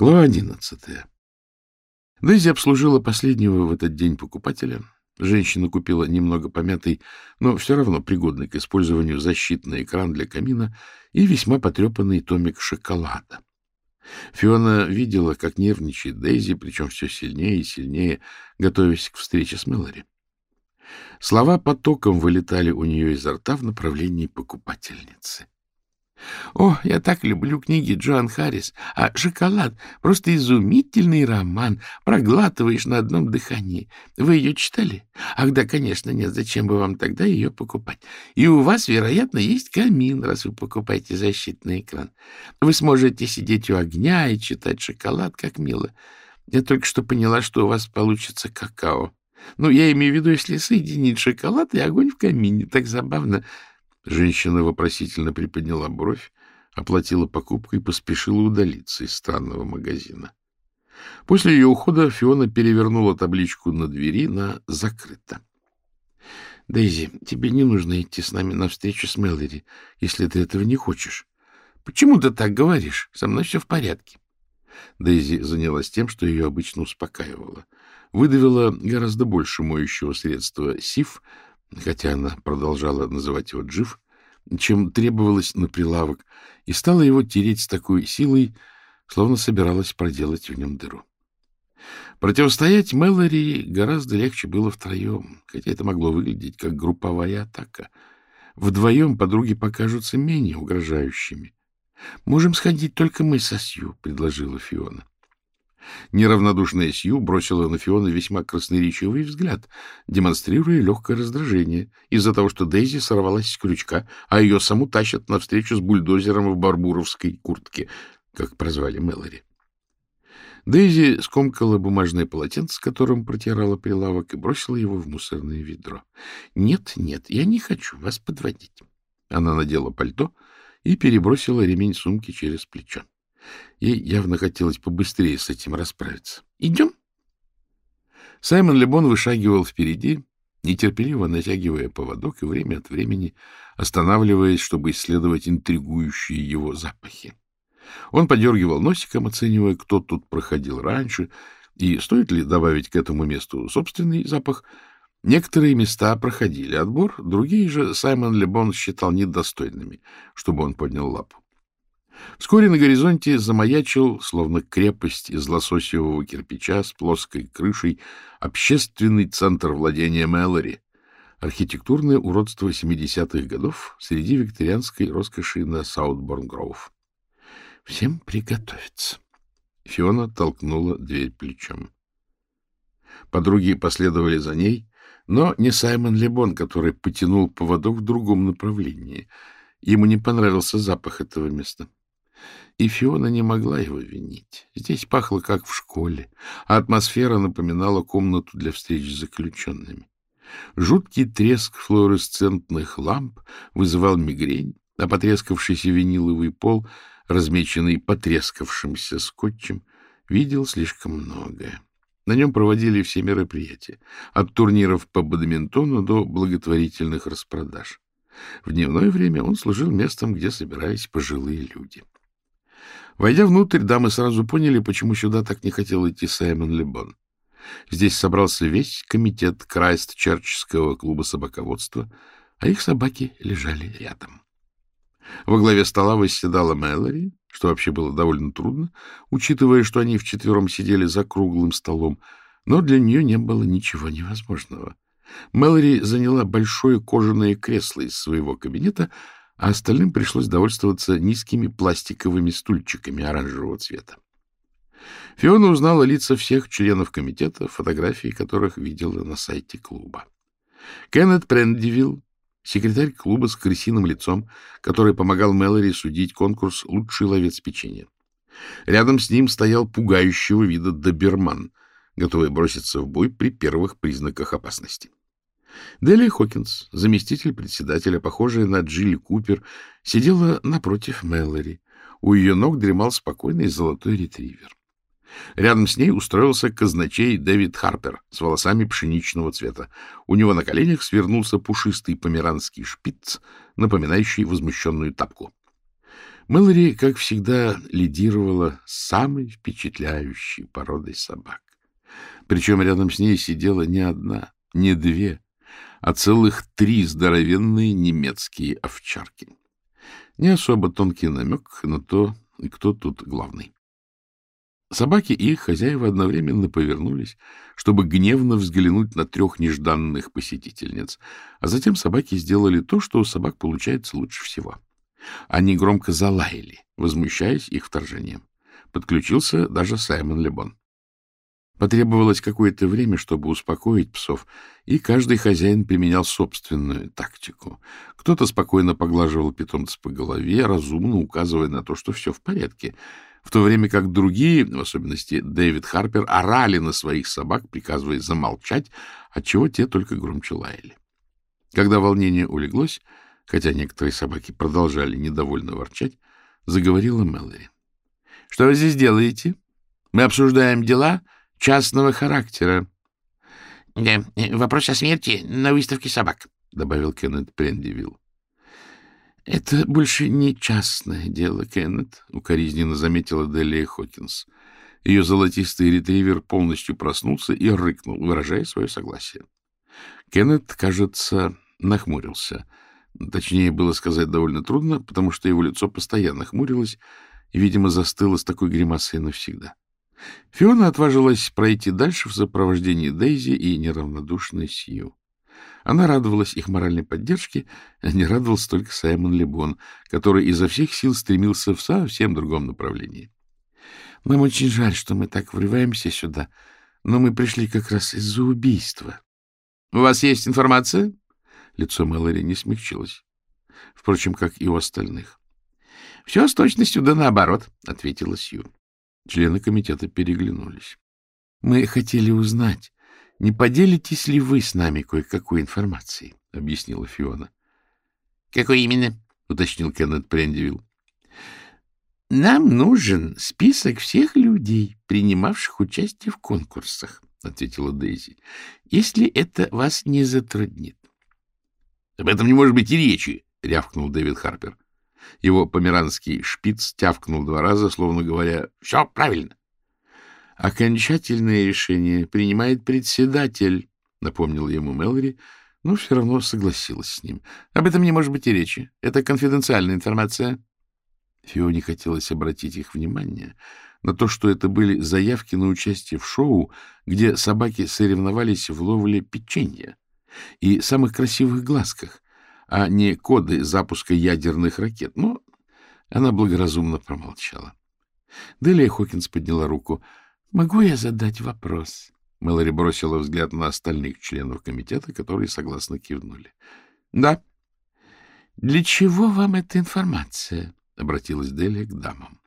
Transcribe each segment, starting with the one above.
Глава одиннадцатая. Дейзи обслужила последнего в этот день покупателя. Женщина купила немного помятый, но все равно пригодный к использованию защитный экран для камина и весьма потрепанный томик шоколада. Фиона видела, как нервничает Дейзи, причем все сильнее и сильнее, готовясь к встрече с Мэлори. Слова потоком вылетали у нее изо рта в направлении покупательницы. О, я так люблю книги Джоан Харрис. А «Шоколад» — просто изумительный роман. Проглатываешь на одном дыхании. Вы ее читали? Ах, да, конечно, нет. Зачем бы вам тогда ее покупать? И у вас, вероятно, есть камин, раз вы покупаете защитный экран. Вы сможете сидеть у огня и читать шоколад, как мило. Я только что поняла, что у вас получится какао. Ну, я имею в виду, если соединить шоколад и огонь в камине. Так забавно. Женщина вопросительно приподняла бровь, оплатила покупку и поспешила удалиться из странного магазина. После ее ухода Фиона перевернула табличку на двери на «закрыто». — Дейзи, тебе не нужно идти с нами на встречу с Мэлори, если ты этого не хочешь. — Почему ты так говоришь? Со мной все в порядке. Дейзи занялась тем, что ее обычно успокаивало. Выдавила гораздо больше моющего средства «Сиф», хотя она продолжала называть его Джив, чем требовалось на прилавок, и стала его тереть с такой силой, словно собиралась проделать в нем дыру. Противостоять Мэлори гораздо легче было втроем, хотя это могло выглядеть как групповая атака. Вдвоем подруги покажутся менее угрожающими. — Можем сходить только мы со Сью, — предложила Фиона. Неравнодушная Сью бросила на Фиона весьма красноречивый взгляд, демонстрируя легкое раздражение из-за того, что Дейзи сорвалась с крючка, а ее саму тащат навстречу с бульдозером в барбуровской куртке, как прозвали Мэлори. Дейзи скомкала бумажное полотенце, с которым протирала прилавок, и бросила его в мусорное ведро. — Нет, нет, я не хочу вас подводить. Она надела пальто и перебросила ремень сумки через плечо. Ей явно хотелось побыстрее с этим расправиться. — Идем? Саймон Лебон вышагивал впереди, нетерпеливо натягивая поводок и время от времени останавливаясь, чтобы исследовать интригующие его запахи. Он подергивал носиком, оценивая, кто тут проходил раньше, и стоит ли добавить к этому месту собственный запах. Некоторые места проходили отбор, другие же Саймон Лебон считал недостойными, чтобы он поднял лапу. Вскоре на горизонте замаячил, словно крепость из лососевого кирпича с плоской крышей, общественный центр владения Мэлори, архитектурное уродство 70-х годов среди викторианской роскоши на Саутборн-Гроув. «Всем приготовиться!» Фиона толкнула дверь плечом. Подруги последовали за ней, но не Саймон Лебон, который потянул поводок в другом направлении. Ему не понравился запах этого места. И Фиона не могла его винить. Здесь пахло, как в школе, а атмосфера напоминала комнату для встреч с заключенными. Жуткий треск флуоресцентных ламп вызывал мигрень, а потрескавшийся виниловый пол, размеченный потрескавшимся скотчем, видел слишком многое. На нем проводили все мероприятия, от турниров по бадминтону до благотворительных распродаж. В дневное время он служил местом, где собирались пожилые люди. Войдя внутрь, дамы сразу поняли, почему сюда так не хотел идти Саймон Лебон. Здесь собрался весь комитет Крайст-Черчского клуба собаководства, а их собаки лежали рядом. Во главе стола восседала Мэлори, что вообще было довольно трудно, учитывая, что они вчетвером сидели за круглым столом, но для нее не было ничего невозможного. Мэлори заняла большое кожаное кресло из своего кабинета, а остальным пришлось довольствоваться низкими пластиковыми стульчиками оранжевого цвета. Фиона узнала лица всех членов комитета, фотографии которых видела на сайте клуба. Кеннет Прендивилл, секретарь клуба с крысиным лицом, который помогал Мэлори судить конкурс «Лучший ловец печенья». Рядом с ним стоял пугающего вида доберман, готовый броситься в бой при первых признаках опасности. Дели Хокинс, заместитель председателя, похожая на Джилли Купер, сидела напротив Мэлори. У ее ног дремал спокойный золотой ретривер. Рядом с ней устроился казначей Дэвид Харпер с волосами пшеничного цвета. У него на коленях свернулся пушистый померанский шпиц, напоминающий возмущенную тапку. Мэлори, как всегда, лидировала самой впечатляющей породой собак. Причем рядом с ней сидела не одна, не две, а целых три здоровенные немецкие овчарки. Не особо тонкий намек на то, кто тут главный. Собаки и их хозяева одновременно повернулись, чтобы гневно взглянуть на трех нежданных посетительниц, а затем собаки сделали то, что у собак получается лучше всего. Они громко залаяли, возмущаясь их вторжением. Подключился даже Саймон Лебон. Потребовалось какое-то время, чтобы успокоить псов, и каждый хозяин применял собственную тактику. Кто-то спокойно поглаживал питомца по голове, разумно указывая на то, что все в порядке, в то время как другие, в особенности Дэвид Харпер, орали на своих собак, приказывая замолчать, отчего те только громче лаяли. Когда волнение улеглось, хотя некоторые собаки продолжали недовольно ворчать, заговорила Мэлори. — Что вы здесь делаете? Мы обсуждаем дела частного характера. — Да, вопрос о смерти на выставке собак, — добавил Кеннет Прендивилл. — Это больше не частное дело, Кеннет, — укоризненно заметила Делия Хокинс. Ее золотистый ретривер полностью проснулся и рыкнул, выражая свое согласие. Кеннет, кажется, нахмурился. Точнее, было сказать довольно трудно, потому что его лицо постоянно хмурилось и, видимо, застыло с такой гримасой навсегда. — Фиона отважилась пройти дальше в сопровождении Дейзи и неравнодушной Сью. Она радовалась их моральной поддержке, а не радовался только Саймон Лебон, который изо всех сил стремился в совсем другом направлении. — Нам очень жаль, что мы так врываемся сюда, но мы пришли как раз из-за убийства. — У вас есть информация? Лицо Мэлори не смягчилось. Впрочем, как и у остальных. — Все с точностью да наоборот, — ответила Сью. Члены комитета переглянулись. — Мы хотели узнать, не поделитесь ли вы с нами кое-какой информацией, — объяснила Фиона. — Какой именно? — уточнил Кеннет Прендивилл. — Нам нужен список всех людей, принимавших участие в конкурсах, — ответила Дейзи, — если это вас не затруднит. — Об этом не может быть и речи, — рявкнул Дэвид Харпер. Его померанский шпиц тявкнул два раза, словно говоря «Все правильно». «Окончательное решение принимает председатель», — напомнил ему Мэлори, но все равно согласилась с ним. «Об этом не может быть и речи. Это конфиденциальная информация». Фионе хотелось обратить их внимание на то, что это были заявки на участие в шоу, где собаки соревновались в ловле печенья и самых красивых глазках, а не коды запуска ядерных ракет. Но она благоразумно промолчала. Делия Хокинс подняла руку. — Могу я задать вопрос? Мэлори бросила взгляд на остальных членов комитета, которые согласно кивнули. — Да. — Для чего вам эта информация? — обратилась Делия к дамам.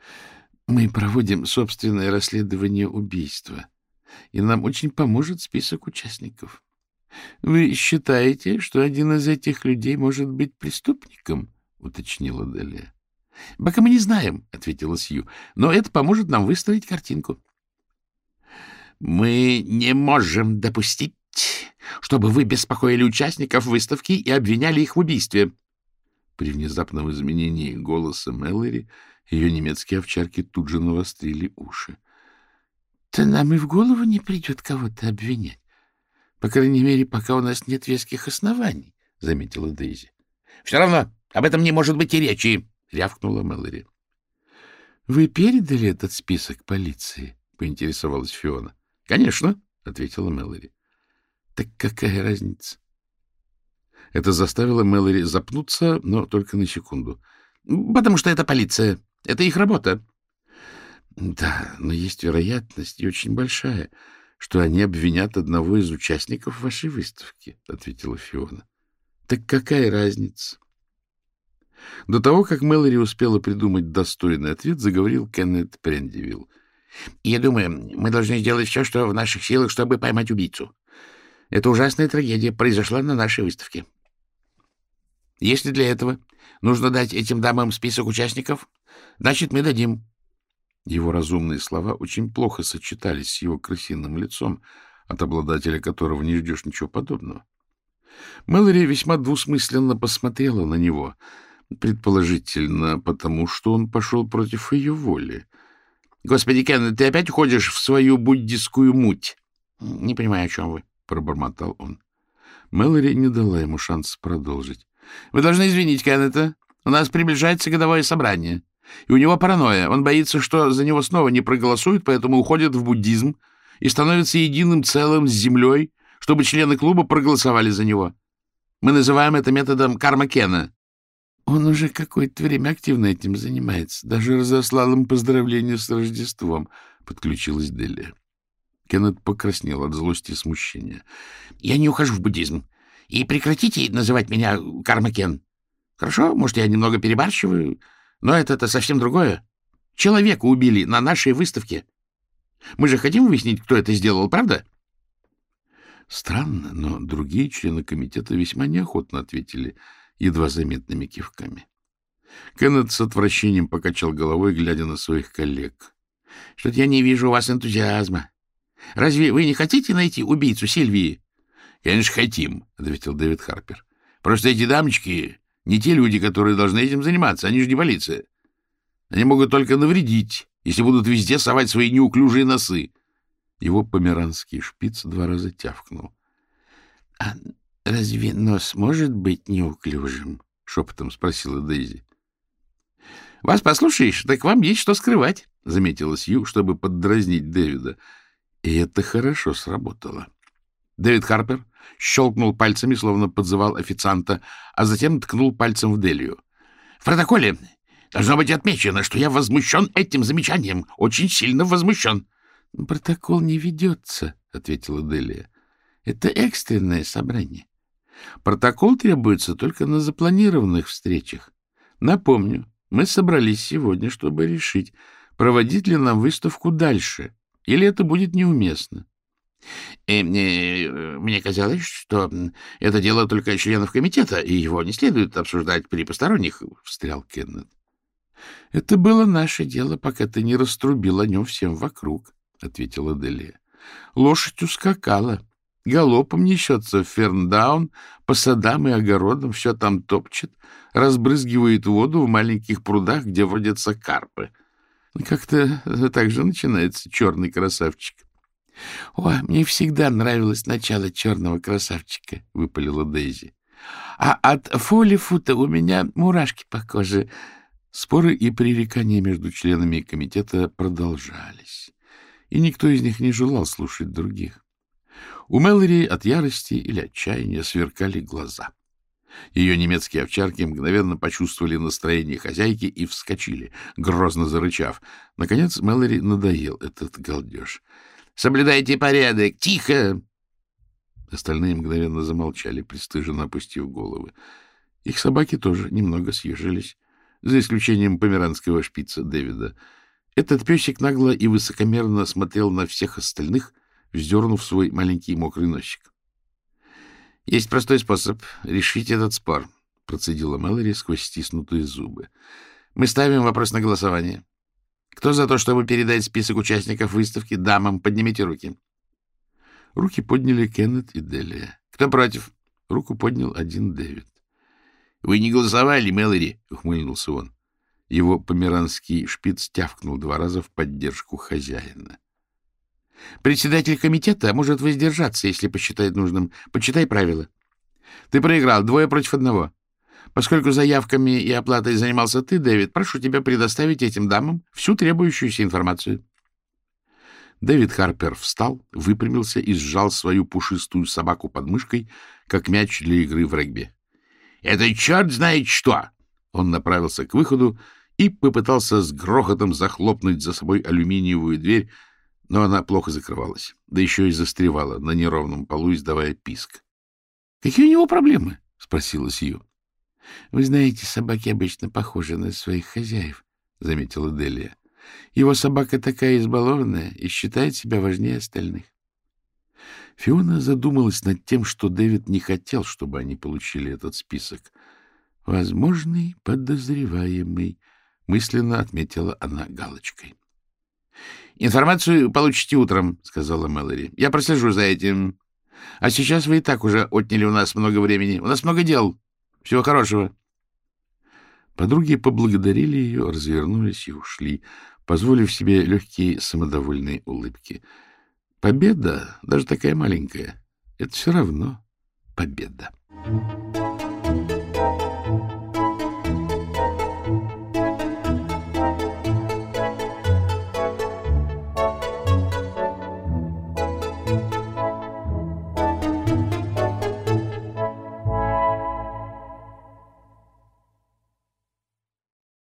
— Мы проводим собственное расследование убийства, и нам очень поможет список участников. — Вы считаете, что один из этих людей может быть преступником? — уточнила Делия. — Пока мы не знаем, — ответила Сью, — но это поможет нам выстроить картинку. — Мы не можем допустить, чтобы вы беспокоили участников выставки и обвиняли их в убийстве. При внезапном изменении голоса Мэлори ее немецкие овчарки тут же навострили уши. — Да нам и в голову не придет кого-то обвинять. По крайней мере, пока у нас нет веских оснований, — заметила Дейзи. — Все равно об этом не может быть и речи, — рявкнула Мэлори. — Вы передали этот список полиции? — поинтересовалась Фиона. — Конечно, — ответила Мэлори. — Так какая разница? Это заставило Мэлори запнуться, но только на секунду. — Потому что это полиция. Это их работа. — Да, но есть вероятность, и очень большая, что они обвинят одного из участников вашей выставки, — ответила Фиона. — Так какая разница? До того, как Мэлори успела придумать достойный ответ, заговорил Кеннет Прендивилл. — Я думаю, мы должны сделать все, что в наших силах, чтобы поймать убийцу. Эта ужасная трагедия произошла на нашей выставке. Если для этого нужно дать этим дамам список участников, значит, мы дадим. Его разумные слова очень плохо сочетались с его крысиным лицом, от обладателя которого не ждешь ничего подобного. Мэлори весьма двусмысленно посмотрела на него, Предположительно, потому что он пошел против ее воли. Господи, Кен, ты опять уходишь в свою буддистскую муть? Не понимаю, о чем вы, — пробормотал он. Мэлори не дала ему шанс продолжить. — Вы должны извинить Кеннета. У нас приближается годовое собрание. И у него паранойя. Он боится, что за него снова не проголосуют, поэтому уходит в буддизм и становится единым целым с землей, чтобы члены клуба проголосовали за него. Мы называем это методом карма Кена. Он уже какое-то время активно этим занимается. Даже разослал им поздравления с Рождеством, — подключилась Делия. Кеннет покраснел от злости и смущения. — Я не ухожу в буддизм. И прекратите называть меня Карма Кен. Хорошо, может, я немного перебарщиваю, но это-то совсем другое. Человека убили на нашей выставке. Мы же хотим выяснить, кто это сделал, правда? Странно, но другие члены комитета весьма неохотно ответили едва заметными кивками. Кеннет с отвращением покачал головой, глядя на своих коллег. — Что-то я не вижу у вас энтузиазма. Разве вы не хотите найти убийцу Сильвии? — Конечно, хотим, — ответил Дэвид Харпер. — Просто эти дамочки не те люди, которые должны этим заниматься. Они же не полиция. Они могут только навредить, если будут везде совать свои неуклюжие носы. Его померанский шпиц два раза тявкнул. — А разве нос может быть неуклюжим? — шепотом спросила Дейзи. — Вас послушаешь, так вам есть что скрывать, — заметила Сью, чтобы поддразнить Дэвида. И это хорошо сработало. Дэвид Харпер щелкнул пальцами, словно подзывал официанта, а затем ткнул пальцем в Делию. — В протоколе должно быть отмечено, что я возмущен этим замечанием, очень сильно возмущен. — Протокол не ведется, — ответила Делия. — Это экстренное собрание. Протокол требуется только на запланированных встречах. Напомню, мы собрались сегодня, чтобы решить, проводить ли нам выставку дальше, или это будет неуместно. И мне, мне казалось, что это дело только членов комитета, и его не следует обсуждать при посторонних, — встрял Кеннет. — Это было наше дело, пока ты не раструбил о нем всем вокруг, — ответила Делия. Лошадь ускакала. Галопом несется в Ферндаун, по садам и огородам, все там топчет, разбрызгивает воду в маленьких прудах, где водятся карпы. Как-то так же начинается черный красавчик. — О, мне всегда нравилось начало черного красавчика, — выпалила Дейзи. — А от Фолифута у меня мурашки по коже. Споры и пререкания между членами комитета продолжались, и никто из них не желал слушать других. У Мэлори от ярости или отчаяния сверкали глаза. Ее немецкие овчарки мгновенно почувствовали настроение хозяйки и вскочили, грозно зарычав. Наконец Мэлори надоел этот галдеж. — Соблюдайте порядок! Тихо! Остальные мгновенно замолчали, пристыженно опустив головы. Их собаки тоже немного съежились, за исключением померанского шпица Дэвида. Этот песик нагло и высокомерно смотрел на всех остальных, вздернув свой маленький мокрый носик. — Есть простой способ решить этот спор, — процедила Мэлори сквозь стиснутые зубы. — Мы ставим вопрос на голосование. Кто за то, чтобы передать список участников выставки дамам? Поднимите руки. Руки подняли Кеннет и Делия. Кто против? Руку поднял один Дэвид. — Вы не голосовали, Мэлори, — ухмыльнулся он. Его померанский шпиц тявкнул два раза в поддержку хозяина. — Председатель комитета может воздержаться, если посчитает нужным. Почитай правила. Ты проиграл двое против одного. Поскольку заявками и оплатой занимался ты, Дэвид, прошу тебя предоставить этим дамам всю требующуюся информацию. Дэвид Харпер встал, выпрямился и сжал свою пушистую собаку под мышкой, как мяч для игры в регби. — Это черт знает что! Он направился к выходу и попытался с грохотом захлопнуть за собой алюминиевую дверь, но она плохо закрывалась, да еще и застревала на неровном полу, издавая писк. — Какие у него проблемы? — спросила Сью. — Вы знаете, собаки обычно похожи на своих хозяев, — заметила Делия. — Его собака такая избалованная и считает себя важнее остальных. Фиона задумалась над тем, что Дэвид не хотел, чтобы они получили этот список. «Возможный подозреваемый», — мысленно отметила она галочкой. — Информацию получите утром, — сказала Мэлори. — Я прослежу за этим. А сейчас вы и так уже отняли у нас много времени. У нас много дел. Всего хорошего. Подруги поблагодарили ее, развернулись и ушли, позволив себе легкие самодовольные улыбки. Победа, даже такая маленькая, — это все равно победа. Thank you.